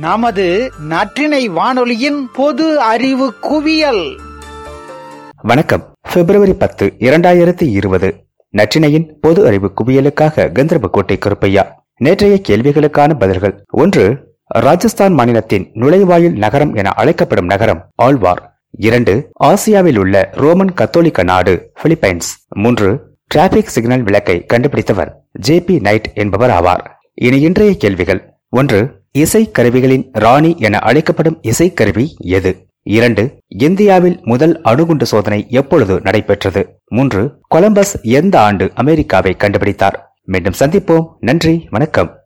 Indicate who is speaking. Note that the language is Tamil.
Speaker 1: நமது நற்றினை வானொலியின் பொது அறிவு குவியல்.
Speaker 2: வணக்கம். பிப்ரவரி பத்து இரண்டாயிரத்தி இருபது. நற்றினையின் பொது அறிவு குவியலுக்காக கந்தர்போட்டை கருப்பையா. நேற்றைய கேள்விகளுக்கான பதில்கள். ஒன்று ராஜஸ்தான் மாநிலத்தின் நுழைவாயில் நகரம் என அழைக்கப்படும் நகரம் ஆழ்வார். இரண்டு ஆசியாவில் உள்ள ரோமன் கத்தோலிக்க நாடு பிலிப்பைன்ஸ். மூன்று டிராபிக் சிக்னல் விளக்கை கண்டுபிடித்தவர் ஜே பி நைட் என்பவர் ஆவார். இனி இன்றைய கேள்விகள். ஒன்று இசைக்கருவிகளின் ராணி என அழைக்கப்படும் இசைக்கருவி எது? இரண்டு இந்தியாவில் முதல் அணுகுண்டு சோதனை எப்பொழுது நடைபெற்றது? மூன்று கொலம்பஸ் எந்த ஆண்டு அமெரிக்காவை கண்டுபிடித்தார்? மீண்டும் சந்திப்போம். நன்றி வணக்கம்.